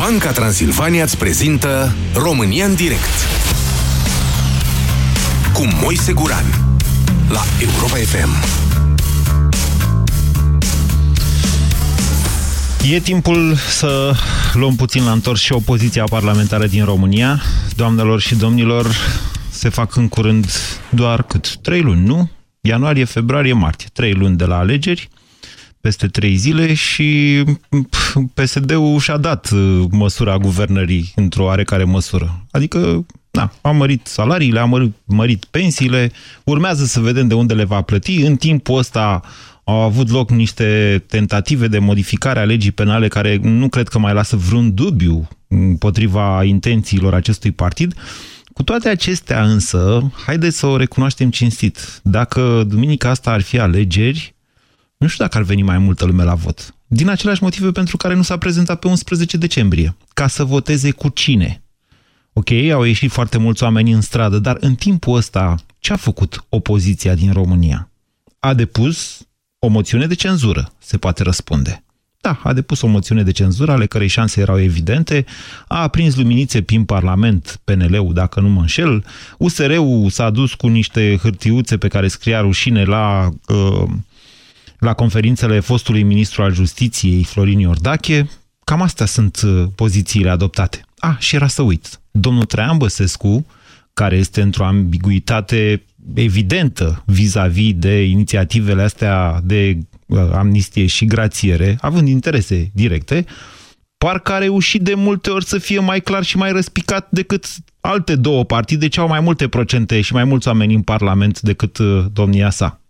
Banca Transilvania îți prezintă România în direct cu Moise Guran la Europa FM. E timpul să luăm puțin la întors și opoziția parlamentară din România. Doamnelor și domnilor, se fac în curând doar cât? Trei luni, nu? Ianuarie, februarie, martie. Trei luni de la alegeri peste trei zile și PSD-ul și-a dat uh, măsura guvernării într-o oarecare măsură. Adică, da, a mărit salariile, a mărit, mărit pensiile, urmează să vedem de unde le va plăti. În timpul ăsta au avut loc niște tentative de modificare a legii penale care nu cred că mai lasă vreun dubiu împotriva intențiilor acestui partid. Cu toate acestea însă, haideți să o recunoaștem cinstit. Dacă duminica asta ar fi alegeri, nu știu dacă ar veni mai multă lume la vot. Din aceleași motive pentru care nu s-a prezentat pe 11 decembrie. Ca să voteze cu cine? Ok, au ieșit foarte mulți oameni în stradă, dar în timpul ăsta, ce a făcut opoziția din România? A depus o moțiune de cenzură, se poate răspunde. Da, a depus o moțiune de cenzură, ale cărei șanse erau evidente, a aprins luminițe prin Parlament, PNL-ul, dacă nu mă înșel, USR-ul s-a dus cu niște hârtiuțe pe care scria rușine la uh, la conferințele fostului ministru al justiției, Florin Iordache. Cam astea sunt uh, pozițiile adoptate. Ah, și era să uit. Domnul Traian Băsescu, care este într-o ambiguitate evidentă vis-a-vis -vis de inițiativele astea de uh, amnistie și grațiere, având interese directe, parcă a reușit de multe ori să fie mai clar și mai răspicat decât alte două partide ce au mai multe procente și mai mulți oameni în Parlament decât uh, domnia sa.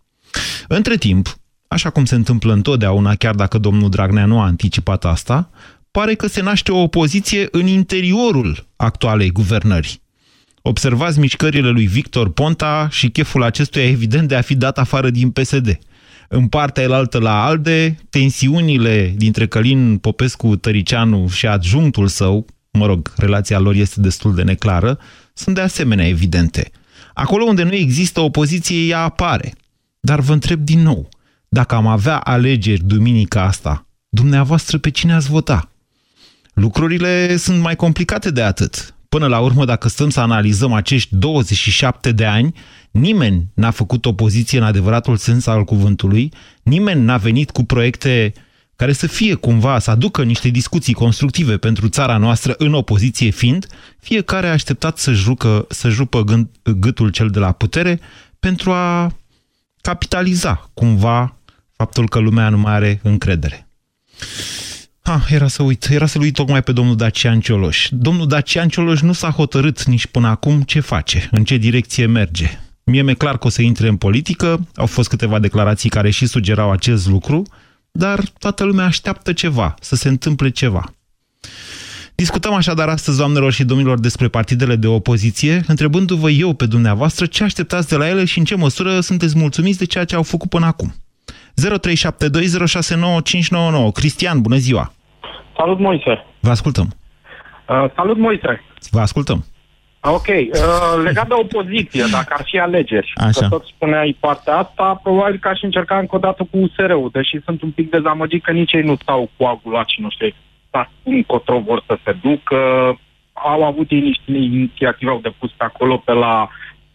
Între timp, așa cum se întâmplă întotdeauna, chiar dacă domnul Dragnea nu a anticipat asta, pare că se naște o opoziție în interiorul actualei guvernări. Observați mișcările lui Victor Ponta și cheful acestuia evident de a fi dat afară din PSD. În partea elaltă la ALDE, tensiunile dintre Călin Popescu Tăricianu și adjunctul său, mă rog, relația lor este destul de neclară, sunt de asemenea evidente. Acolo unde nu există opoziție, ea apare. Dar vă întreb din nou – dacă am avea alegeri duminica asta, dumneavoastră pe cine ați vota? Lucrurile sunt mai complicate de atât. Până la urmă, dacă stăm să analizăm acești 27 de ani, nimeni n-a făcut opoziție în adevăratul sens al cuvântului, nimeni n-a venit cu proiecte care să fie cumva, să aducă niște discuții constructive pentru țara noastră în opoziție fiind, fiecare a așteptat să jucă, să jupă gând, gâtul cel de la putere pentru a capitaliza cumva faptul că lumea nu mai are încredere. Ha, era să uit, era să uit tocmai pe domnul Dacian Cioloș. Domnul Dacian Cioloș nu s-a hotărât nici până acum ce face, în ce direcție merge. Mie mi-e clar că o să intre în politică, au fost câteva declarații care și sugerau acest lucru, dar toată lumea așteaptă ceva, să se întâmple ceva. Discutăm așadar astăzi, doamnelor și domnilor, despre partidele de opoziție, întrebându-vă eu pe dumneavoastră ce așteptați de la ele și în ce măsură sunteți mulțumiți de ceea ce au făcut până acum. 0372069599. Cristian, bună ziua! Salut, Moise! Vă ascultăm! Uh, salut, Moise! Vă ascultăm! Ok, uh, legat de opoziție, dacă ar fi alegeri, Așa. că tot spuneai partea asta, probabil că aș încerca încă o dată cu USR-ul, deși sunt un pic dezamăgit că nici ei nu stau coagulați și nu știu dar încotro vor să se ducă, au avut ei niște inițiative, au depus pe acolo pe la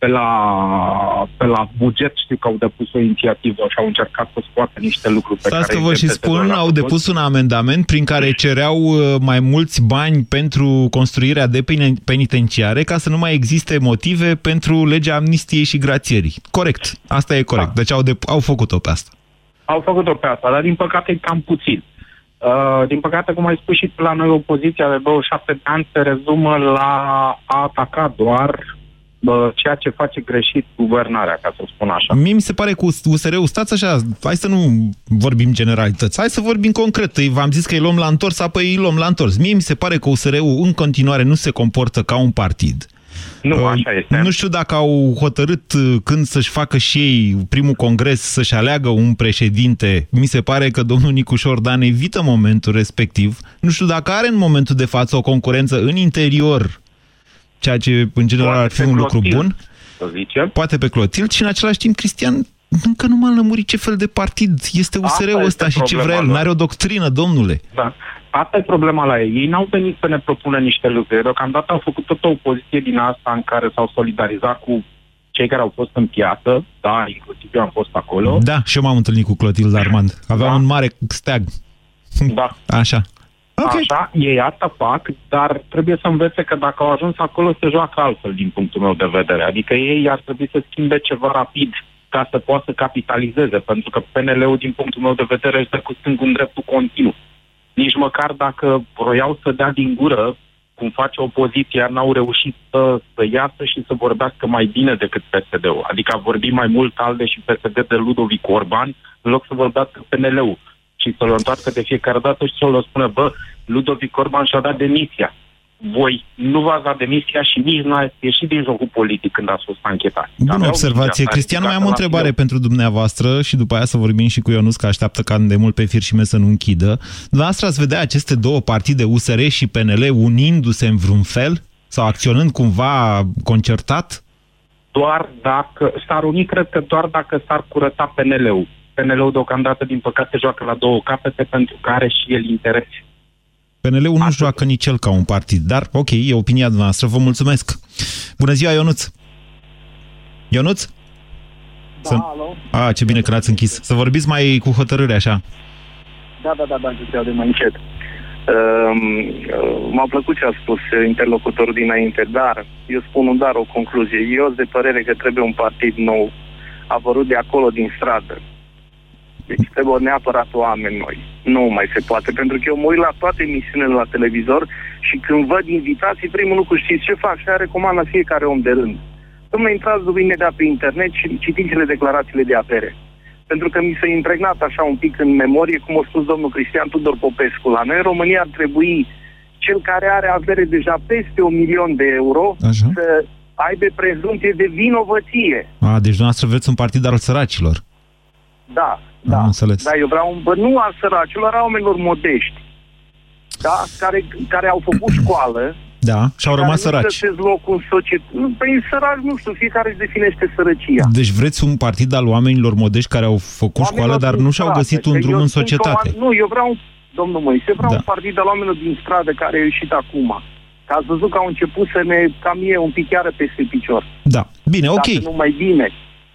pe la, pe la buget știu că au depus o inițiativă și au încercat să scoată niște lucruri pe Stați care... că vă și spun, au depus un amendament prin care cereau uh, mai mulți bani pentru construirea de penitenciare ca să nu mai existe motive pentru legea amnistiei și grațierii. Corect, asta e corect. Da. Deci au, au făcut-o pe asta. Au făcut-o pe asta, dar din păcate e cam puțin. Uh, din păcate, cum ai spus și la noi, opoziția de 27 de ani se rezumă la a ataca doar ceea ce face greșit guvernarea, ca să spun așa. Mie mi se pare că USR-ul, stați așa, hai să nu vorbim generalități, hai să vorbim concret. V-am zis că îi luăm la întors, apoi îi luăm la întors. Mie mi se pare că USR-ul în continuare nu se comportă ca un partid. Nu, uh, așa este. Nu știu dacă au hotărât uh, când să-și facă și ei primul congres să-și aleagă un președinte. Mi se pare că domnul Nicușor Dan evită momentul respectiv. Nu știu dacă are în momentul de față o concurență în interior ceea ce în general Poate ar fi un lucru bun. Să zicem. Poate pe Clotil și în același timp Cristian încă nu m-a lămurit ce fel de partid este USR-ul ăsta și ce vrea el. N-are o doctrină, domnule. Da. Asta e problema la ei. Ei n-au venit să ne propună niște lucruri. Deocamdată au făcut tot o opoziție din asta în care s-au solidarizat cu cei care au fost în piață, da, inclusiv eu am fost acolo. Da, și eu m-am întâlnit cu Clotilde Armand. Avea da. un mare steag. Da. Așa. Okay. Așa, ei asta fac, dar trebuie să învețe că dacă au ajuns acolo, se joacă altfel din punctul meu de vedere. Adică ei ar trebui să schimbe ceva rapid ca să poată să capitalizeze, pentru că PNL-ul, din punctul meu de vedere, este cu stângul în dreptul continuu. Nici măcar dacă vroiau să dea din gură, cum face opoziția, n-au reușit să, să iasă și să vorbească mai bine decât PSD-ul. Adică a vorbit mai mult ALDE și PSD de Ludovic Orban, în loc să vorbească PNL-ul și să-l întoarcă de fiecare dată și să-l spună, bă, Ludovic Orban și-a dat demisia. Voi nu v-ați dat demisia și nici n-ați ieșit din jocul politic când ați fost anchetat. Bună observație. Cristian, mai am o întrebare pentru dumneavoastră și după aia să vorbim și cu Ionuț, că așteaptă ca de mult pe fir și să nu închidă. Dumneavoastră ați vedea aceste două partide, USR și PNL, unindu-se în vreun fel? Sau acționând cumva concertat? Doar dacă s-ar uni, cred că doar dacă s-ar curăța PNL-ul. PNL-ul deocamdată, din păcate, joacă la două capete pentru că are și el interese. PNL-ul nu joacă nici el ca un partid, dar ok, e opinia noastră, vă mulțumesc. Bună ziua, Ionuț! Ionuț? Da, Să... alo? A, ce bine că l-ați închis. Să vorbiți mai cu hotărâre, așa. Da, da, da, da, să de mai încet. Uh, M-a plăcut ce a spus interlocutorul dinainte, dar eu spun un dar, o concluzie. Eu sunt de părere că trebuie un partid nou, apărut de acolo, din stradă, deci trebuie neapărat oameni noi. Nu mai se poate, pentru că eu mă uit la toate emisiunile la televizor și când văd invitații, primul lucru știți ce fac? Și recomand la fiecare om de rând. Domnule, intrați după imediat pe internet și citiți-le declarațiile de apere. Pentru că mi s-a impregnat așa un pic în memorie, cum a spus domnul Cristian Tudor Popescu. La noi în România ar trebui cel care are avere deja peste un milion de euro Așa. să aibă prezumție de vinovăție. A, deci dumneavoastră vreți un partid al săracilor. Da, da. Am înțeles. Da, eu vreau un bă, nu al săracilor, a oamenilor modești. Da? Care, care au făcut școală. Da, și au rămas săraci. Nu loc în societate. Păi săraci, nu știu, fiecare își definește sărăcia. Deci vreți un partid al oamenilor modești care au făcut oamenilor școală, dar nu și-au găsit un drum în societate. Nu, eu vreau, domnul Moise, vreau da. un partid al oamenilor din stradă care a ieșit acum. Că ați văzut că au început să ne cam e un pic chiar peste picior. Da, bine, ok. Dacă nu mai bine.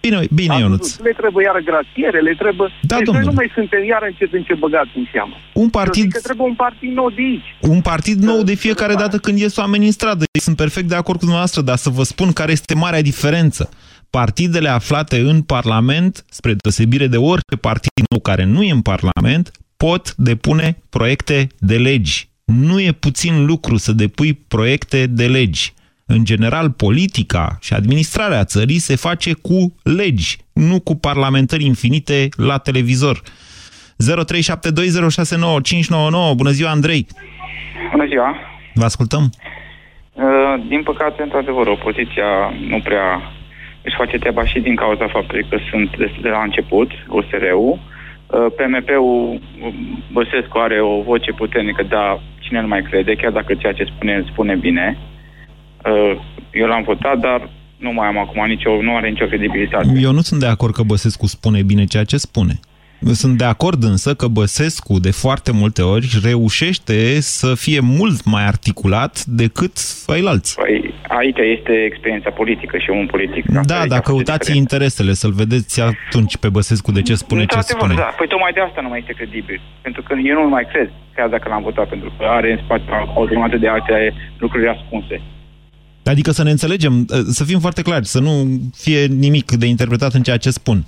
Bine, bine, Ionuț. Le trebuie iară gratiere, le trebuie... Da, deci domnule. noi nu mai suntem iară încet în ce băgați în seamă. Un partid... că trebuie un partid nou de aici. Un partid nou de fiecare dată când ies oamenii în stradă. Sunt perfect de acord cu dumneavoastră, dar să vă spun care este marea diferență. Partidele aflate în Parlament, spre deosebire de orice partid nou care nu e în Parlament, pot depune proiecte de legi. Nu e puțin lucru să depui proiecte de legi. În general, politica și administrarea țării se face cu legi, nu cu parlamentări infinite la televizor. 0372069599. Bună ziua, Andrei! Bună ziua! Vă ascultăm! Uh, din păcate, într-adevăr, opoziția nu prea își face treaba și din cauza faptului că sunt de la început, OSR-ul. Uh, PMP-ul, Băsescu are o voce puternică, dar cine nu mai crede, chiar dacă ceea ce spune, spune bine. Uh, eu l-am votat, dar nu mai am acum nicio, nu are nicio credibilitate. Eu nu sunt de acord că Băsescu spune bine ceea ce spune. Sunt de acord însă că Băsescu de foarte multe ori reușește să fie mult mai articulat decât ceilalți. Păi, aici este experiența politică și un politic. Da, dacă căutați interesele, să-l vedeți atunci pe Băsescu de ce spune ce spune. Da. Păi tocmai de asta nu mai este credibil. Pentru că eu nu mai cred, chiar dacă l-am votat, pentru că are în spate o grămadă de alte lucruri ascunse. Adică să ne înțelegem, ă, să fim foarte clari, să nu fie nimic de interpretat în ceea ce spun.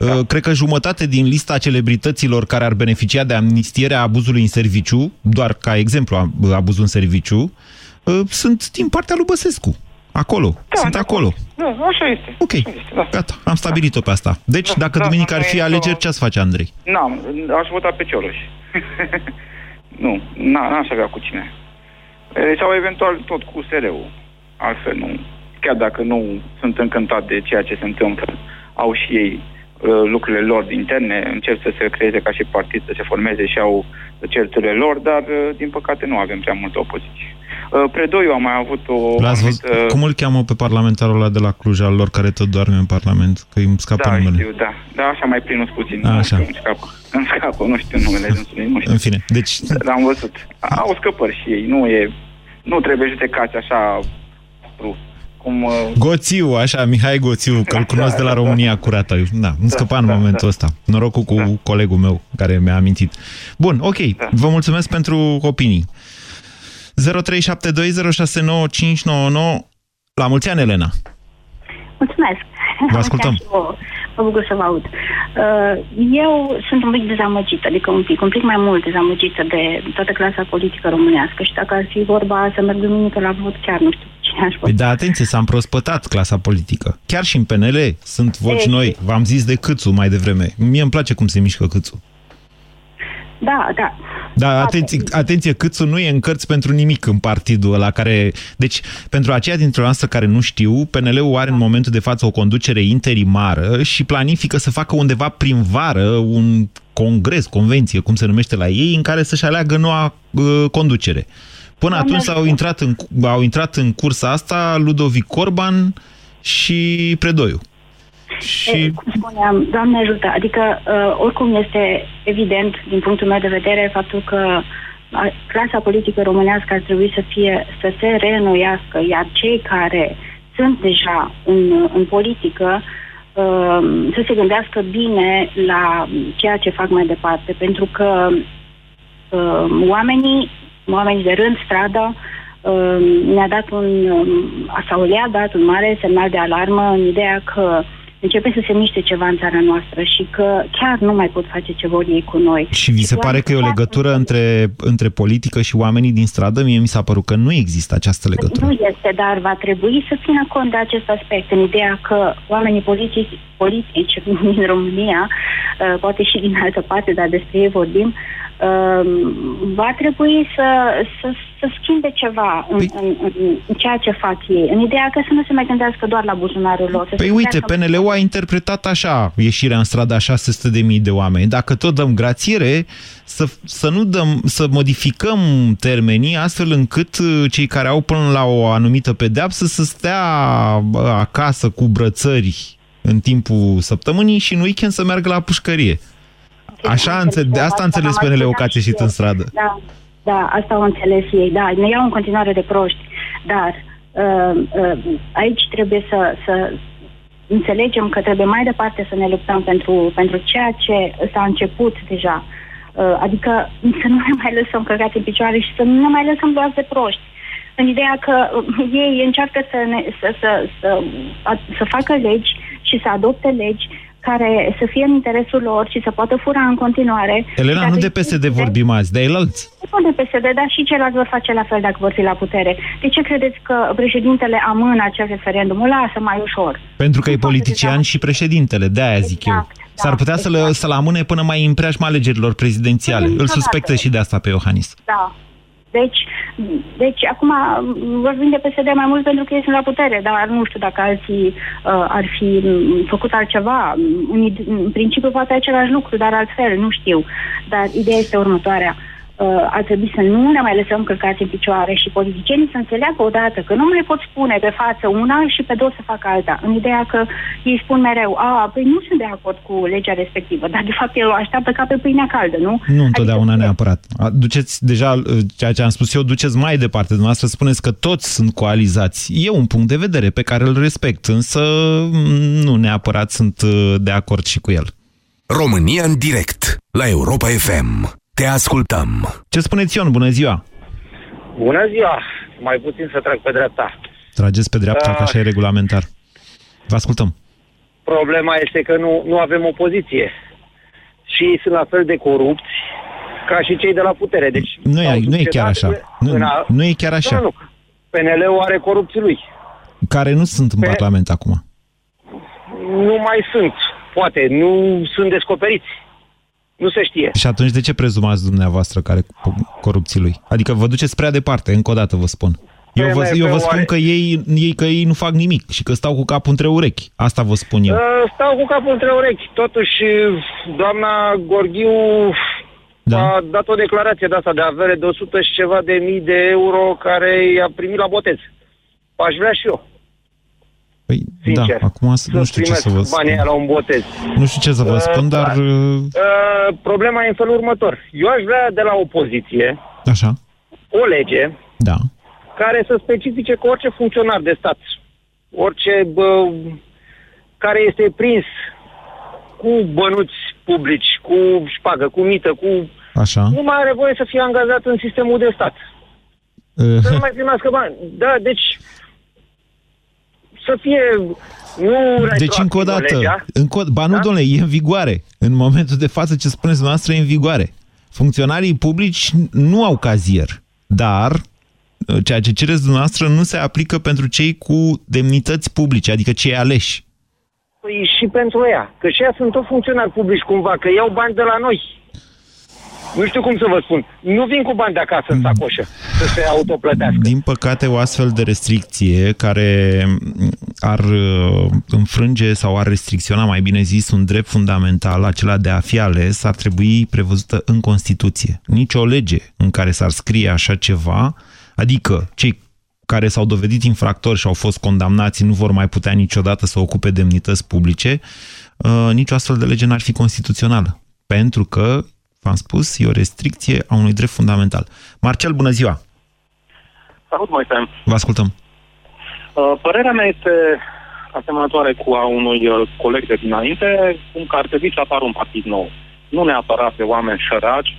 Ă, da. Cred că jumătate din lista celebrităților care ar beneficia de amnistierea abuzului în serviciu, doar ca exemplu abuzul în serviciu, ă, sunt din partea lui Băsescu. Acolo. Da, sunt acolo. Da, așa este. Ok. Așa este, da. Gata. Am stabilit-o pe asta. Deci, da, dacă da, duminică ar fi alegeri, ce ați face, Andrei? Nu, aș vota pe Cioloș. nu, n-aș avea cu cine. Sau eventual tot cu SR-ul altfel nu. Chiar dacă nu sunt încântat de ceea ce se întâmplă, au și ei uh, lucrurile lor interne, încep să se creeze ca și partid, să se formeze și au certurile lor, dar uh, din păcate nu avem prea multă opoziție. Uh, Predoiu a mai avut o... L-ați văzut? anumită- Cum îl cheamă pe parlamentarul ăla de la Cluj, al lor care tot doarme în Parlament? Că îmi scapă Da, numele. știu, da. Da, așa mai plinus puțin. A, Nu așa. știu, Îmi scapă. Îmi scapă, nu știu numele dânsului, nu știu. În fine, deci L-am văzut. Au scăpări și ei. Nu e... Nu trebuie judecați așa... Pru, cum... uh, Goțiu, așa, Mihai Goțiu, că îl cunosc de la România curată. Da, îmi scăpa în da, momentul da. ăsta. Norocul cu Da. colegul meu care mi-a amintit. Bun, ok, Da. vă mulțumesc pentru opinii. 0372069599 La mulți ani, Elena! Mulțumesc. Vă ascultăm. Mulțumesc și vouă. Mă bucur să vă aud. Uh, Eu sunt un pic dezamăgită, adică un pic, un pic mai mult dezamăgită de toată clasa politică românească și dacă ar fi vorba să merg duminică la vot, chiar nu știu cine aș Păi vota. da, atenție, s-a împrospătat clasa politică. Chiar și în PNL sunt voci Ei. noi. V-am zis de Câțu mai devreme. Mie îmi place cum se mișcă Câțu. Da, da. Dar Poate. atenție, atenție, Câțu nu e în cărți pentru nimic în partidul ăla care... Deci, pentru aceia dintre noastre care nu știu, PNL-ul are în momentul de față o conducere interimară și planifică să facă undeva prin vară un congres, convenție, cum se numește la ei, în care să-și aleagă noua uh, conducere. Până Doamne atunci au ajută. intrat, în, au intrat în cursa asta Ludovic Corban și Predoiu. Și... E, cum spuneam, Doamne ajută, adică uh, oricum este evident din punctul meu de vedere faptul că uh, clasa politică românească ar trebui să fie, să se reînnoiască, iar cei care sunt deja în, în politică uh, să se gândească bine la ceea ce fac mai departe, pentru că uh, oamenii, oamenii de rând, strada, uh, ne-a dat un, um, sau le-a dat un mare semnal de alarmă în ideea că începe să se miște ceva în țara noastră și că chiar nu mai pot face ce vor ei cu noi. Și vi se pare că e o legătură între, între politică și oamenii din stradă? Mie mi s-a părut că nu există această legătură. Nu este, dar va trebui să țină cont de acest aspect, în ideea că oamenii politici, politici din România, uh, poate și din altă parte, dar despre ei vorbim, uh, va trebui să, să, să schimbe ceva în, Păi- în, în, în ceea ce fac ei, în ideea că să nu se mai gândească doar la buzunarul lor. să Păi se uite, gândească- PNL-ul a interpretat așa ieșirea în stradă a 600.000 de oameni. Dacă tot dăm grațiere, să, să nu dăm, să modificăm termenii astfel încât uh, cei care au până la o anumită pedeapsă să stea bă, acasă cu brățări în timpul săptămânii și în weekend să meargă la pușcărie. Așa, înțe- de asta a înțeles PNL-ul că ați ieșit în stradă. Da, da, asta au înțeles ei. Da, ne iau în continuare de proști. Dar uh, uh, aici trebuie să, să înțelegem că trebuie mai departe să ne luptăm pentru, pentru ceea ce s-a început deja. Uh, adică să nu ne mai lăsăm căcați în picioare și să nu ne mai lăsăm luați de proști. În ideea că uh, ei încearcă să, ne, să, să, să, a, să facă legi și să adopte legi care să fie în interesul lor și să poată fura în continuare. Elena, Dar nu de îi- PSD vorbim azi, de elalți. nu de PSD, dar și ceilalți vor face la fel dacă vor fi la putere. De ce credeți că președintele amână acel referendum? O lasă mai ușor. Pentru că e Nu poate politician deja. și președintele, de aia zic Exact, eu. da, S-ar putea să le, exact. să-l amâne până mai în preajma alegerilor prezidențiale. Îl Niciodată. suspectă și de asta pe Iohannis. Da. Deci, deci acum m, vorbim de PSD mai mult pentru că ei sunt la putere, dar nu știu dacă alții uh, ar fi m, făcut altceva. În, id- în principiu poate același lucru, dar altfel, nu știu. Dar ideea este următoarea. Uh, ar trebui să nu ne mai lăsăm călcați în picioare și politicienii să înțeleagă odată că nu mai pot spune pe față una și pe două să facă alta. În ideea că ei spun mereu, a, păi nu sunt de acord cu legea respectivă, dar de fapt el o așteaptă ca pe pâinea caldă, nu? Nu întotdeauna Adică- neapărat. A, Duceți deja uh, ceea ce am spus eu, duceți mai departe. Dumneavoastră spuneți că toți sunt coalizați. E un punct de vedere pe care îl respect, însă mm, nu neapărat sunt uh, de acord și cu el. România în direct la Europa FM. Te ascultăm. Ce spuneți, Țion? Bună ziua! Bună ziua! Mai puțin să trag pe dreapta. Trageți pe dreapta, Da. că așa e regulamentar. Vă ascultăm. Problema este că nu, nu avem opoziție. Și ei sunt la fel de corupți ca și cei de la putere. Deci, Nu e, s-au nu e chiar așa. succedat Nu, în a- nu e chiar așa. Nu, nu. PNL-ul are corupții lui. Care nu sunt în Pe- Parlament acum. Nu mai sunt. Poate, nu sunt descoperiți. Nu se știe. Și atunci de ce prezumați dumneavoastră care corupții lui? Adică vă duceți prea departe, încă o dată vă spun. Eu vă, eu vă spun are- că ei, ei, că ei nu fac nimic și că stau cu capul între urechi. Asta vă spun eu. Uh, Stau cu capul între urechi. Totuși, doamna Gorghiu da. a dat o declarație de asta de avere de 100 și ceva de mii de euro care i-a primit la botez. Aș vrea și eu. Păi, Sincer, da, acum nu știu ce să vă spun. banii la un botez. Nu știu ce să vă spun, uh, dar... Uh, uh, problema e în felul următor. Eu aș vrea de la opoziție Așa. o lege da. care să specifice că orice funcționar de stat, orice bă, care este prins cu bănuți publici, cu șpagă, cu mită, cu... Așa. Nu mai are voie să fie angajat în sistemul de stat. Uh. Să nu mai primească bani. Da, deci să fie nu deci încă o dată, încă, ba nu, da? domnule, e în vigoare. În momentul de față, ce spuneți dumneavoastră, e în vigoare. Funcționarii publici nu au cazier, dar uh, ceea ce cereți dumneavoastră nu se aplică pentru cei cu demnități publice, adică cei aleși. Păi și pentru ea, că și ea sunt tot funcționari publici cumva, că iau bani de la noi. Nu știu cum să vă spun. Nu vin cu bani de acasă în sacoșă să se autoplătească. Din păcate, o astfel de restricție care ar uh, înfrânge sau ar restricționa, mai bine zis, un drept fundamental, acela de a fi ales, ar trebui prevăzută în Constituție. Nici o lege în care s-ar scrie așa ceva, adică cei care s-au dovedit infractori și au fost condamnați nu vor mai putea niciodată să ocupe demnități publice, uh, nicio astfel de lege n-ar fi constituțională. Pentru că v-am spus, e o restricție a unui drept fundamental. Marcel, bună ziua! Salut, Moise! Vă ascultăm! Uh, părerea mea este asemănătoare cu a unui uh, coleg de dinainte, cum că ar trebui să apară un partid nou. Nu neapărat pe oameni săraci,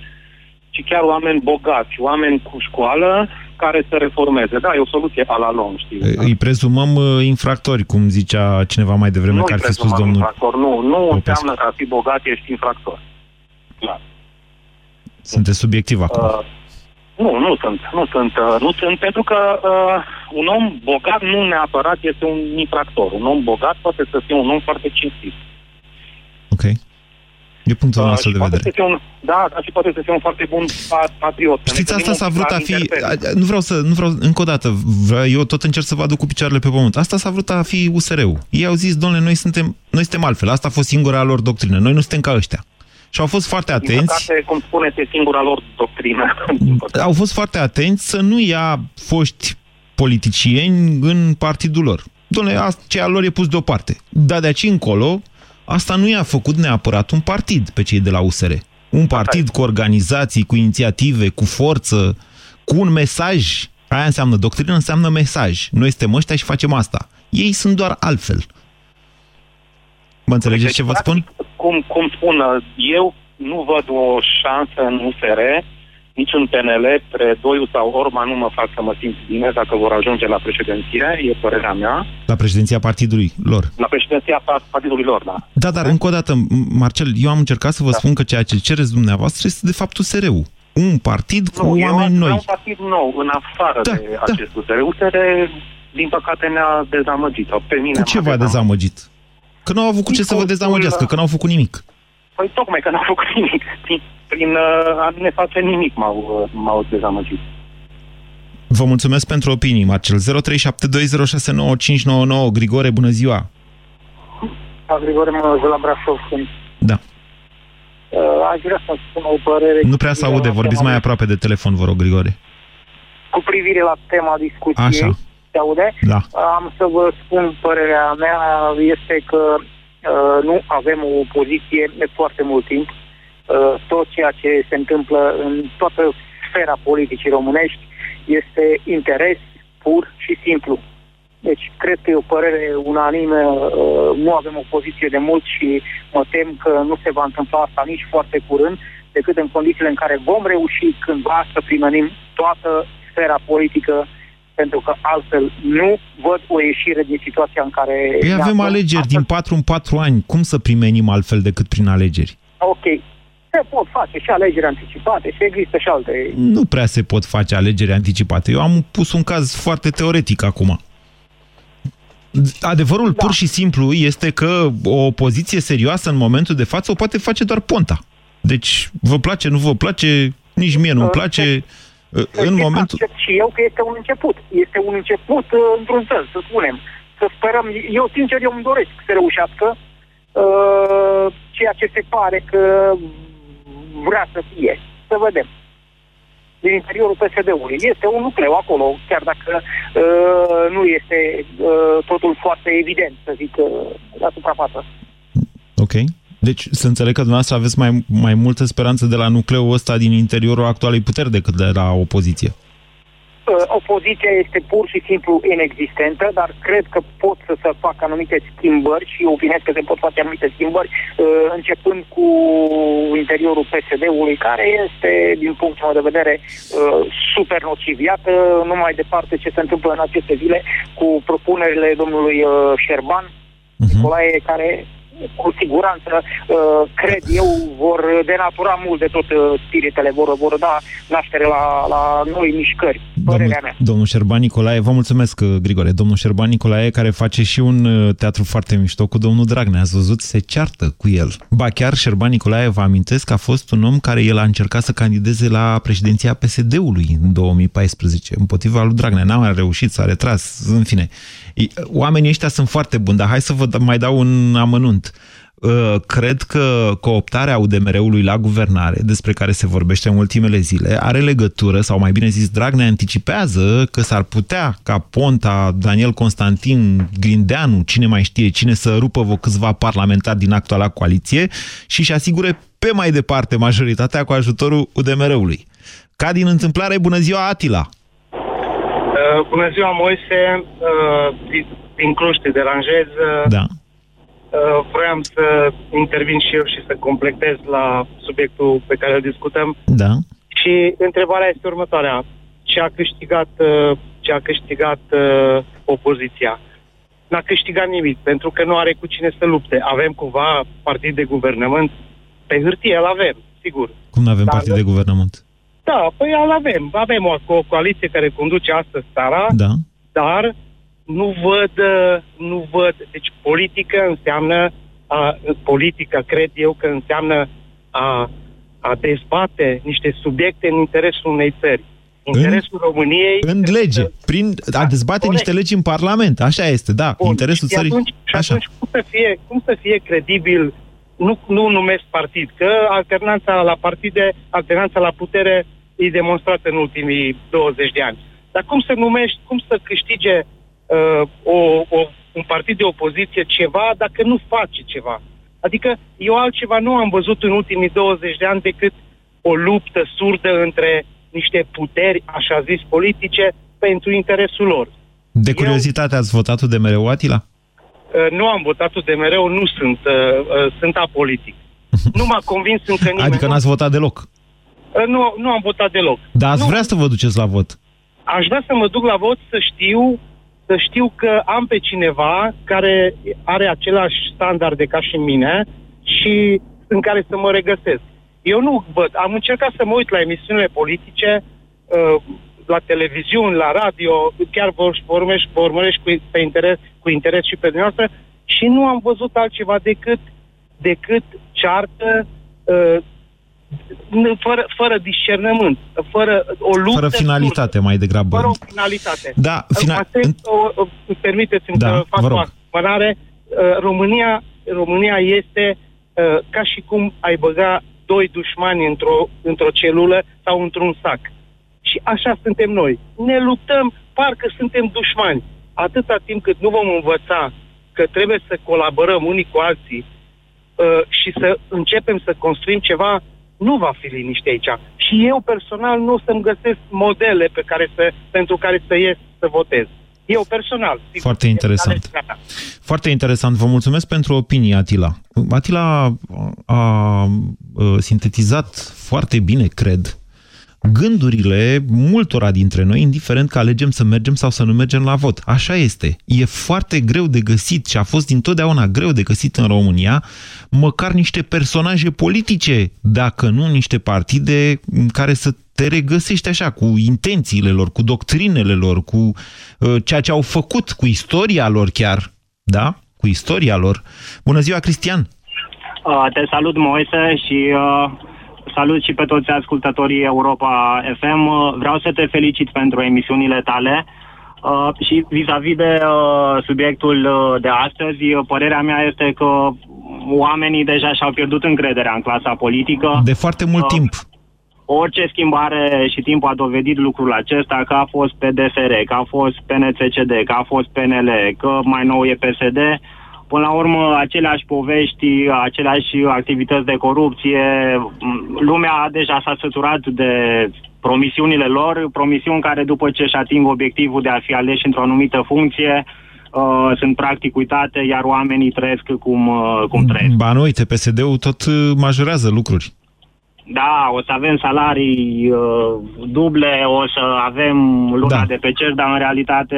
ci chiar oameni bogați, oameni cu școală care să reformeze. Da, e o soluție a la lung, știi. Îi prezumăm uh, infractori, cum zicea cineva mai devreme, nu că ar fi spus domnul... Infractor, nu, nu înseamnă că a fi bogat ești infractor. Clar. Sunteți subiectiv acum. Uh, nu, nu sunt. Nu sunt, uh, nu sunt pentru că uh, un om bogat nu neapărat este un infractor. Un om bogat poate să fie un om foarte cinstit. Ok. E punctul uh, nostru de vedere. Un, da, dar și poate să fie un foarte bun patriot. Știți, asta s-a vrut a fi... Nu vreau să... Nu vreau, încă o dată, eu tot încerc să vă aduc cu picioarele pe pământ. Asta s-a vrut a fi USR-ul. Ei au zis, domnule, noi suntem, noi suntem altfel. Asta a fost singura lor doctrină. Noi nu suntem ca ăștia. Și au fost foarte atenți. Din păcate, cum spuneți, e singura lor doctrină. Au fost foarte atenți să nu ia foști politicieni în partidul lor. Doamne, ceea lor e pus deoparte. Dar de aici încolo, asta nu i-a făcut neapărat un partid pe cei de la USR. Un partid cu organizații, cu inițiative, cu forță, cu un mesaj. Aia înseamnă doctrină, înseamnă mesaj. Noi suntem ăștia și facem asta. Ei sunt doar altfel. Mă înțelegeți deci, ce vă spun? Cum, cum spun, eu nu văd o șansă în USR, nici în PNL, Predoiu sau Orman nu mă fac să mă simt bine dacă vor ajunge la președinție, e părerea mea. La președinția partidului lor. La președinția partidului lor, da. Da, dar încă o dată, Marcel, eu am încercat să vă da. spun că ceea ce cereți dumneavoastră este de fapt USR-ul. Un partid cu nu, oameni eu noi. un partid nou, în afară da, de da. acest USR. USR, din păcate, ne-a dezamăgit. Pe mine cu ce v-a dezamăgit? Că nu au avut cu ce să vă dezamăgească, că n-au făcut nimic. Păi tocmai că n-au făcut nimic. Prin, prin uh, a ne face nimic m-au, uh, m-au dezamăgit. Vă mulțumesc pentru opinii, Marcel. 0372069599. Grigore, bună ziua! Da, Grigore, mă de la Brașov sunt. Da. Uh, aș vrea să spun o părere... Nu prea se aude, vorbiți mai aproape de telefon, vă rog, Grigore. Cu privire la tema discuției, Așa se aude? Da. Am să vă spun părerea mea, este că uh, nu avem o poziție de foarte mult timp. Uh, tot ceea ce se întâmplă în toată sfera politicii românești este interes pur și simplu. Deci, cred că e o părere unanimă, uh, nu avem o poziție de mult și mă tem că nu se va întâmpla asta nici foarte curând, decât în condițiile în care vom reuși cândva să primenim toată sfera politică pentru că altfel nu văd o ieșire din situația în care... Păi avem alegeri astăzi. din 4 în 4 ani. Cum să primenim altfel decât prin alegeri? Ok. Se pot face și alegeri anticipate și există și alte... Nu prea se pot face alegeri anticipate. Eu am pus un caz foarte teoretic acum. Adevărul da. pur și simplu este că o opoziție serioasă în momentul de față o poate face doar Ponta. Deci, vă place, nu vă place, nici mie nu-mi place... În momentul... Accept și eu că este un început. Este un început uh, într-un fel, să spunem. Să sperăm, eu sincer, eu îmi doresc să reușească uh, ceea ce se pare că vrea să fie. să vedem din interiorul PSD-ului. Este un nucleu acolo, chiar dacă uh, nu este uh, totul foarte evident, să zic, uh, la suprafață. Ok. Deci să înțeleg că dumneavoastră aveți mai, mai multă speranță de la nucleul ăsta din interiorul actualei puteri decât de la opoziție. Uh, opoziția este pur și simplu inexistentă, dar cred că pot să se facă anumite schimbări și opinez că se pot face anumite schimbări, uh, începând cu interiorul PSD-ului, care este, din punctul meu de vedere, uh, super nociv. Iată numai departe ce se întâmplă în aceste zile cu propunerile domnului Șerban, uh-huh. Nicolae, care cu siguranță, uh, cred eu, vor denatura mult de tot uh, spiritele, vor, vor da naștere la, la noi mișcări, părerea mea. Domnul Șerban Nicolae, vă mulțumesc, uh, Grigore, domnul Șerban Nicolae, care face și un teatru foarte mișto cu domnul Dragnea, ați văzut, se ceartă cu el. Ba chiar Șerban Nicolae, vă amintesc, că a fost un om care el a încercat să candideze la președinția PSD-ului în 2014, împotriva lui Dragnea. N-a reușit, s-a retras, în fine. Oamenii ăștia sunt foarte buni, dar hai să vă mai dau un amănunt. Uh, cred că cooptarea UDMR-ului la guvernare, despre care se vorbește în ultimele zile, are legătură, sau mai bine zis, Dragnea anticipează că s-ar putea ca Ponta, Daniel Constantin, Grindeanu, cine mai știe cine, să rupă vă câțiva parlamentari din actuala coaliție și și asigure pe mai departe majoritatea cu ajutorul UDMR-ului. Ca din întâmplare, bună ziua, Atila! Uh, bună ziua, Moise. Uh, din Cluj te deranjez. Uh, da. Uh, vroiam să intervin și eu și să completez la subiectul pe care îl discutăm. Da. Și întrebarea este următoarea. Ce a câștigat, uh, ce a câștigat uh, opoziția? N-a câștigat nimic, pentru că nu are cu cine să lupte. Avem cumva partid de guvernământ? Pe hârtie îl avem, sigur. Cum nu avem Dar partid de guvernământ? Da, păi îl avem. Avem o, o coaliție care conduce astăzi țara, da. dar nu văd, nu văd. Deci politică înseamnă, a, politică cred eu că înseamnă a, a dezbate niște subiecte în interesul unei țări. Interesul în, României... În lege, să... prin a da, dezbate corect. niște legi în Parlament, așa este, da, Bun. interesul și țării... Atunci, așa. Și atunci cum să fie, cum să fie credibil nu, nu numesc partid, că alternanța la partide, alternanța la putere e demonstrată în ultimii 20 de ani. Dar cum să numești, cum să câștige uh, o, o, un partid de opoziție ceva dacă nu face ceva? Adică eu altceva nu am văzut în ultimii 20 de ani decât o luptă surdă între niște puteri, așa zis, politice, pentru interesul lor. De curiozitate eu... ați votat de mereu, Atila? Uh, nu am votat de mereu, nu sunt, uh, uh, sunt apolitic. Nu m-a convins încă nimeni. Adică n-ați votat deloc? Uh, nu, nu am votat deloc. Dar ați nu. vrea să vă duceți la vot? Aș vrea să mă duc la vot să știu să știu că am pe cineva care are același standarde ca și mine și în care să mă regăsesc. Eu nu văd. Am încercat să mă uit la emisiunile politice, uh, la televiziuni, la radio, chiar vă urmărești, vă urmărești cu, pe interes, cu interes și pe dumneavoastră și nu am văzut altceva decât, decât ceartă uh, fără, fără discernământ, fără o luptă... Fără finalitate, mai degrabă. Fără o finalitate. Da, fina... o, o, permiteți-mi da, să fac o asemănare. Uh, România, România este uh, ca și cum ai băga doi dușmani într-o, într-o celulă sau într-un sac. Și așa suntem noi. Ne luptăm, parcă suntem dușmani. Atâta timp cât nu vom învăța că trebuie să colaborăm unii cu alții uh, și să începem să construim ceva nu va fi liniște aici. Și eu personal nu o să-mi găsesc modele pe care să, pentru care să ies să votez. Eu personal. Sigur, Foarte interesant. Foarte interesant. Vă mulțumesc pentru opinie, Atila. Atila a, a sintetizat foarte bine, cred, gândurile multora dintre noi, indiferent că alegem să mergem sau să nu mergem la vot. Așa este. E foarte greu de găsit și a fost dintotdeauna greu de găsit în România măcar niște personaje politice, dacă nu niște partide în care să te regăsești așa, cu intențiile lor, cu doctrinele lor, cu uh, ceea ce au făcut, cu istoria lor chiar, da? Cu istoria lor. Bună ziua, Cristian! Uh, te salut, Moise, și uh, salut și pe toți ascultătorii Europa FM. Uh, vreau să te felicit pentru emisiunile tale. Uh, și vis-a-vis de uh, subiectul uh, de astăzi, uh, părerea mea este că oamenii deja și-au pierdut încrederea în clasa politică. De foarte mult uh, timp. orice schimbare și timpul a dovedit lucrul acesta, că a fost PDSR, că a fost PNCCD, că a fost PNL, că mai nou e PSD, până la urmă aceleași povești, aceleași activități de corupție, lumea deja s-a săturat de promisiunile lor, promisiuni care după ce își ating obiectivul de a fi aleși într-o anumită funcție, uh, sunt practic uitate, iar oamenii trăiesc cum, uh, cum trăiesc. Ba nu, uite, PSD-ul tot uh, majorează lucruri. Da, o să avem salarii uh, duble, o să avem luna da. de pe cer, dar în realitate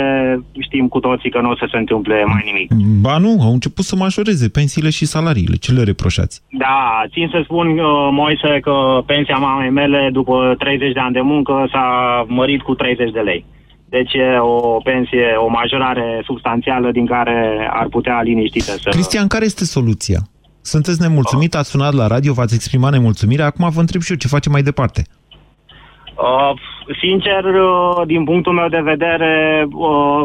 știm cu toții că nu o să se întâmple mai nimic. Ba nu, au început să majoreze pensiile și salariile. Ce le reproșați? Da, țin să spun, uh, Moise, că pensia mamei mele după 30 de ani de muncă s-a mărit cu 30 de lei. Deci e o pensie, o majorare substanțială din care ar putea liniștită să... Cristian, care este soluția? Sunteți nemulțumit, ați sunat la radio, v-ați exprimat nemulțumirea, acum vă întreb și eu ce facem mai departe. Uh, sincer, uh, din punctul meu de vedere, uh,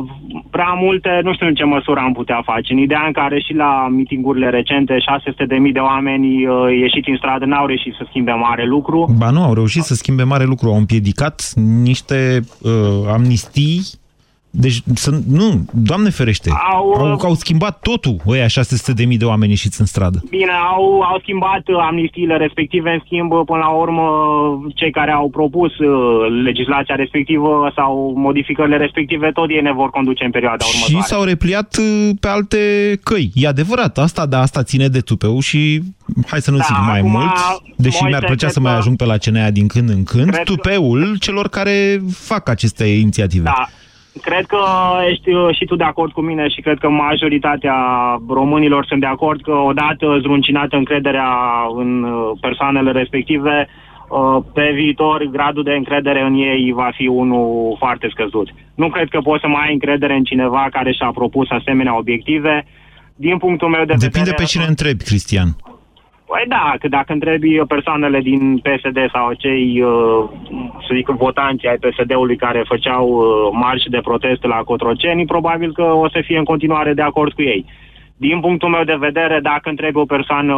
prea multe, nu știu în ce măsură am putea face. În ideea în care și la mitingurile recente, 600.000 de oameni uh, ieșiți în stradă n-au reușit să schimbe mare lucru. Ba nu, au reușit să schimbe mare lucru. Au împiedicat niște uh, amnistii deci, sunt, nu, Doamne ferește, au, au, au schimbat totul ăia 600 de mii de oameni ieșiți în stradă. Bine, au, au schimbat uh, amnistiile respective, în schimb, până la urmă, cei care au propus uh, legislația respectivă sau modificările respective, tot ei ne vor conduce în perioada următoare. Și s-au repliat uh, pe alte căi. E adevărat, asta, da, asta ține de tupeu și hai să nu da, zic mai mult, deși mi-ar plăcea să mai ajung pe la CNA din când în când, tupeul că... celor care fac aceste inițiative. Da. Cred că ești uh, și tu de acord cu mine și cred că majoritatea românilor sunt de acord că odată zruncinată încrederea în uh, persoanele respective, uh, pe viitor gradul de încredere în ei va fi unul foarte scăzut. Nu cred că poți să mai ai încredere în cineva care și-a propus asemenea obiective. Din punctul meu de Depinde vedere... Depinde pe cine întrebi, Cristian. Păi da, că dacă întrebi persoanele din PSD sau cei, uh, să zic, votanții ai PSD-ului care făceau uh, marși de protest la Cotroceni, probabil că o să fie în continuare de acord cu ei. Din punctul meu de vedere, dacă întrebi o persoană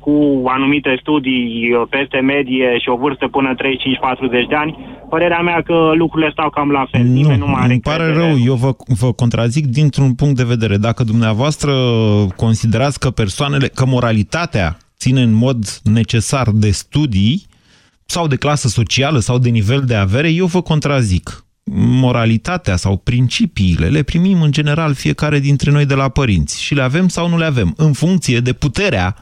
cu anumite studii uh, peste medie și o vârstă până 35-40 de ani, părerea mea că lucrurile stau cam la fel. Nu, Nimeni nu mai are îmi pare încredere. rău, eu vă, vă contrazic dintr-un punct de vedere. Dacă dumneavoastră considerați că persoanele, că moralitatea ține în mod necesar de studii sau de clasă socială sau de nivel de avere, eu vă contrazic. Moralitatea sau principiile le primim în general fiecare dintre noi de la părinți și le avem sau nu le avem, în funcție de puterea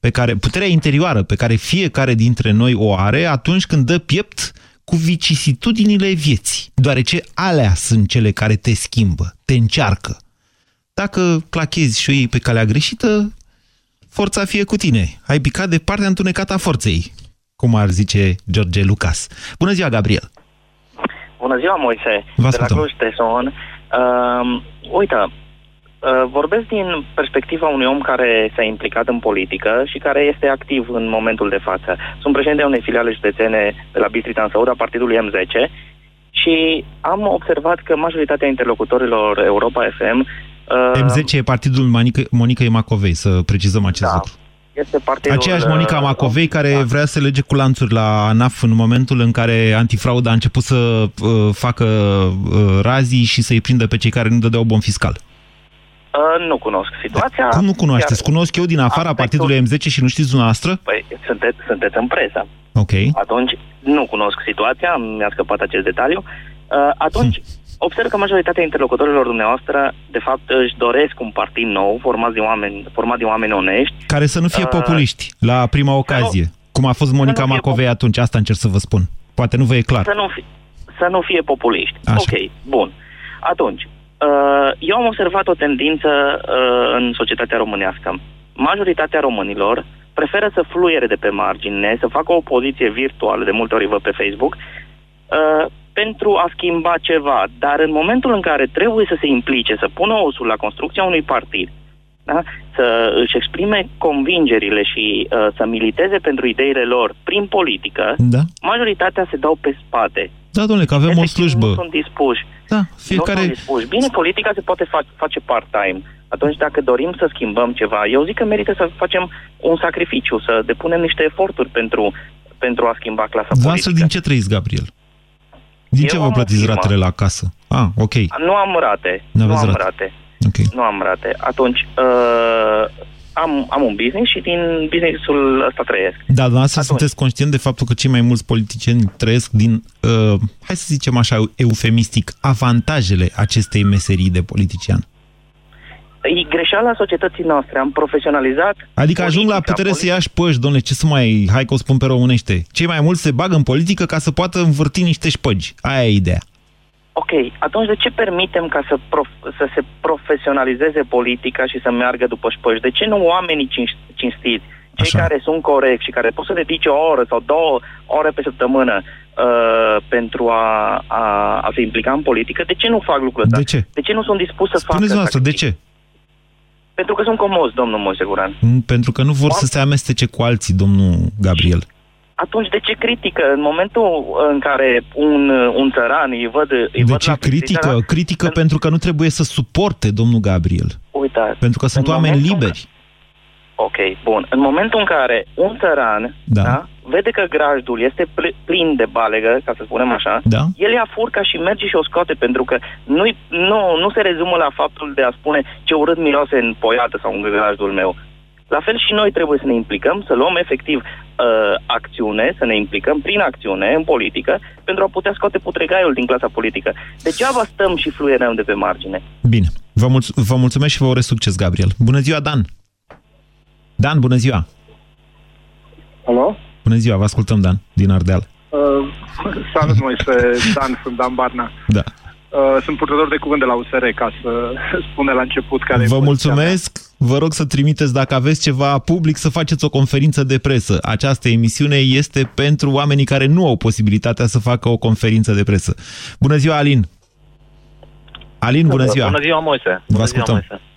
pe care, puterea interioară pe care fiecare dintre noi o are atunci când dă piept cu vicisitudinile vieții, deoarece alea sunt cele care te schimbă, te încearcă. Dacă clachezi și o iei pe calea greșită, forța fie cu tine. Ai picat de partea întunecată a forței, cum ar zice George Lucas. Bună ziua, Gabriel! Bună ziua, Moise! Vă de la Cluj, Teson. Uh, uite, uh, vorbesc din perspectiva unui om care s-a implicat în politică și care este activ în momentul de față. Sunt președinte unei filiale județene de la Bistrița în Săura, partidului M10, și am observat că majoritatea interlocutorilor Europa FM Uh, M10 e partidul Monica, Monica Macovei, să precizăm acest da. lucru. Este partidul... Aceeași Monica uh, Macovei care da. vrea să lege cu lanțuri la ANAF în momentul în care antifrauda a început să uh, facă uh, razii și să-i prindă pe cei care nu dădeau bon fiscal. Uh, nu cunosc situația. Cum nu cunoașteți? Chiar... Cunosc eu din afara aspectul... partidului M10 și nu știți dumneavoastră? Păi, sunteți, sunteți în presă. Ok. Atunci, nu cunosc situația, mi-a scăpat acest detaliu. Uh, atunci, hm observ că majoritatea interlocutorilor dumneavoastră, de fapt, își doresc un partid nou, format de oameni, format de oameni onești. Care să nu fie uh, populiști, la prima ocazie. Nu, cum a fost Monica Macovei atunci, asta încerc să vă spun. Poate nu vă e clar. Să nu, fi, să nu fie populiști. Așa. Ok, bun. Atunci, uh, eu am observat o tendință uh, în societatea românească. Majoritatea românilor preferă să fluiere de pe margine, să facă o opoziție virtuală, de multe ori văd pe Facebook, uh, pentru a schimba ceva, dar în momentul în care trebuie să se implice, să pună osul la construcția unui partid, da? să își exprime convingerile și uh, să militeze pentru ideile lor prin politică, da. majoritatea se dau pe spate. Da, domnule, că avem Efectiv, o slujbă. Nu sunt dispuși. Da, fiecare... Nu sunt dispuși. Bine, politica se poate fa- face part-time. Atunci, dacă dorim să schimbăm ceva, eu zic că merită să facem un sacrificiu, să depunem niște eforturi pentru pentru a schimba clasa Voastră politică. din ce trăiți, Gabriel? Din Eu ce vă am o plătiți firmă. ratele la casă? Ah, ok. Nu am rate. Nu N-aveți am rate. rate. Ok. Nu am rate. Atunci, uh, am, am un business și din businessul ăsta trăiesc. Da, dumneavoastră sunteți conștient de faptul că cei mai mulți politicieni trăiesc din, uh, hai să zicem așa, eufemistic, avantajele acestei meserii de politician. E greșeala societății noastre. Am profesionalizat Adică ajung la putere să ia șpăgi, domnule, ce să mai, hai că o spun pe românește. Cei mai mulți se bagă în politică ca să poată învârti niște șpăgi. Aia e ideea. Ok, atunci de ce permitem ca să, prof- să se profesionalizeze politica și să meargă după șpăși? De ce nu oamenii cinș- cinstiți, cei Așa. care sunt corecți și care pot să dedice o oră sau două ore pe săptămână uh, pentru a, a, a se implica în politică, de ce nu fac lucrul ăsta? De ce? De ce nu sunt dispus să facă Spuneți noastră, de sacrificii? ce? Pentru că sunt comos, domnul Moise Guran. Mm, Pentru că nu vor să se amestece cu alții, domnul Gabriel. Atunci de ce critică? În momentul în care un, un țăran îi văd, îi De văd ce la critică? prezidarea- Critică pentru că nu trebuie să suporte, domnul Gabriel. Uitați. Pentru că sunt în oameni momentul- liberi. Ok, bun. În momentul în care un țăran Da. da, vede că grajdul este pl- plin de balegă, ca să spunem așa, Da. el ia furca și merge și o scoate, pentru că nu, nu, nu se rezumă la faptul de a spune ce urât miroase în poiată sau în grajdul meu. La fel și noi trebuie să ne implicăm, să luăm efectiv uh, acțiune, să ne implicăm prin acțiune în politică, pentru a putea scoate putregaiul din clasa politică. Degeaba stăm și fluierăm de pe margine. Bine. Vă, mulț- vă mulțumesc și vă urez succes, Gabriel. Bună ziua, Dan! Dan, bună ziua! Alo? Bună ziua, vă ascultăm, Dan, din Ardeal. Uh, salut, Moise, Dan, sunt Dan Barna. Da. Uh, sunt purtător de cuvânt de la USR, ca să spun de la început care e Vă poziția mulțumesc. Vă rog să trimiteți, dacă aveți ceva public, să faceți o conferință de presă. Această emisiune este pentru oamenii care nu au posibilitatea să facă o conferință de presă. Bună ziua, Alin! Alin, bună ziua! Bună ziua, Moise! Vă Bună ascultăm. Ziua, Moise.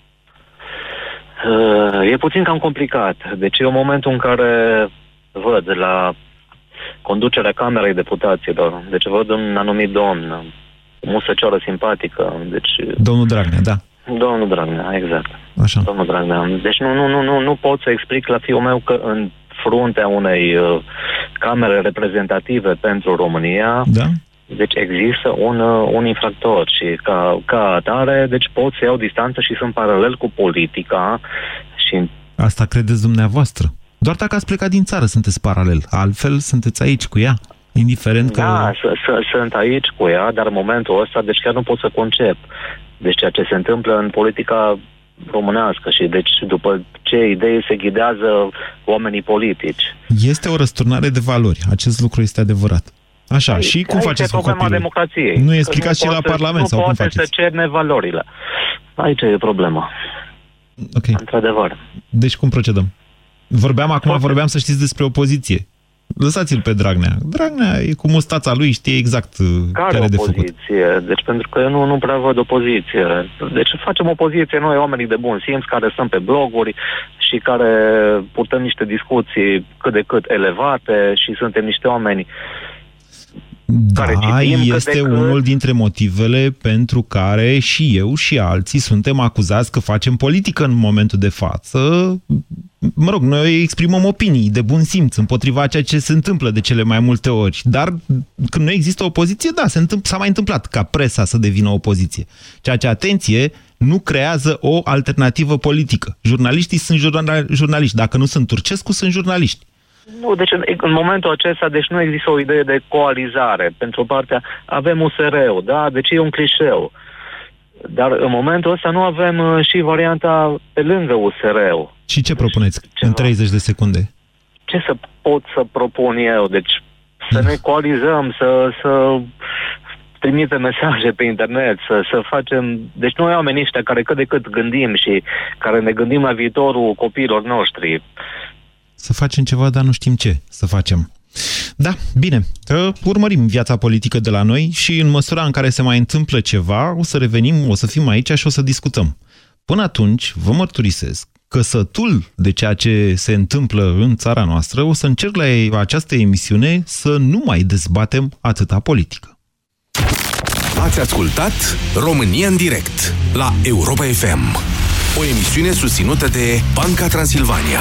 Uh, e puțin cam complicat. Deci e momentul în care văd la conducerea Camerei Deputaților, deci văd un anumit domn, o musăcioară simpatică, deci Domnul Dragnea, da. domnul Dragnea, exact. Așa. Domnul Dragnea. Deci nu, nu, nu, nu, nu pot să explic la fiul meu că în fruntea unei uh, camere reprezentative pentru România, Da? Deci există un, uh, un infractor și ca, ca atare, deci pot să iau distanță și sunt paralel cu politica și Asta credeți dumneavoastră. Doar dacă ați plecat din țară sunteți paralel. Altfel sunteți aici cu ea. Indiferent că... da, să, să, sunt aici cu ea, dar în momentul ăsta, deci chiar nu pot să concep. Deci ceea ce se întâmplă în politica românească și deci după ce idei se ghidează oamenii politici. Este o răsturnare de valori. Acest lucru este adevărat. Așa, Aici- și cum aici faceți e cu problema copilul? democrației. Nu Că explicați și la poți să- Parlament nu sau cum poate faceți? să cerne valorile. Aici e problema. Ok. Într-adevăr. Deci cum procedăm? Vorbeam acum, vorbeam să știți despre opoziție. Lăsați-l pe Dragnea. Dragnea e cu mustața lui, știe exact uh, Care care de făcut. opoziție? Deci pentru că eu nu, nu prea văd opoziție. Deci facem opoziție noi, oamenii de bun simț, care stăm pe bloguri și care purtăm niște discuții cât de cât elevate și suntem niște oameni care Da, citim cât de este cât. unul dintre motivele pentru care și eu și alții suntem acuzați că facem politică în momentul de față. Mă rog, noi exprimăm opinii de bun simț împotriva a ceea ce se întâmplă de cele mai multe ori. Dar când nu există opoziție, da, se întâmpl- s-a mai întâmplat ca presa să devină opoziție. Ceea ce, atenție, nu creează o alternativă politică. Jurnaliștii sunt jurnal- jurnaliști. Dacă nu sunt Turcescu, sunt jurnaliști. Nu, deci în, în momentul acesta deci nu există o idee de coalizare. Pentru partea avem USR-ul, da? Deci e un clișeu. Dar în momentul ăsta nu avem uh, și varianta pe lângă USR-ul. Și ce propuneți în 30 de secunde? ce să pot să propun eu? Deci să ne coalizăm, să, să trimite mesaje pe internet, să, să facem... Deci noi oamenii ăștia care cât de cât gândim și care ne gândim la viitorul copiilor noștri. Să facem ceva, dar nu știm ce să facem. Da, bine. Ă, Urmărim viața politică de la noi și în măsura în care se mai întâmplă ceva, o să revenim, o să fim aici și o să discutăm. Până atunci, vă mărturisesc că sătul de ceea ce se întâmplă în țara noastră, o să încerc la această emisiune să nu mai dezbatem atâta politică. Ați ascultat România în direct la Europa FM, o emisiune susținută de Banca Transilvania.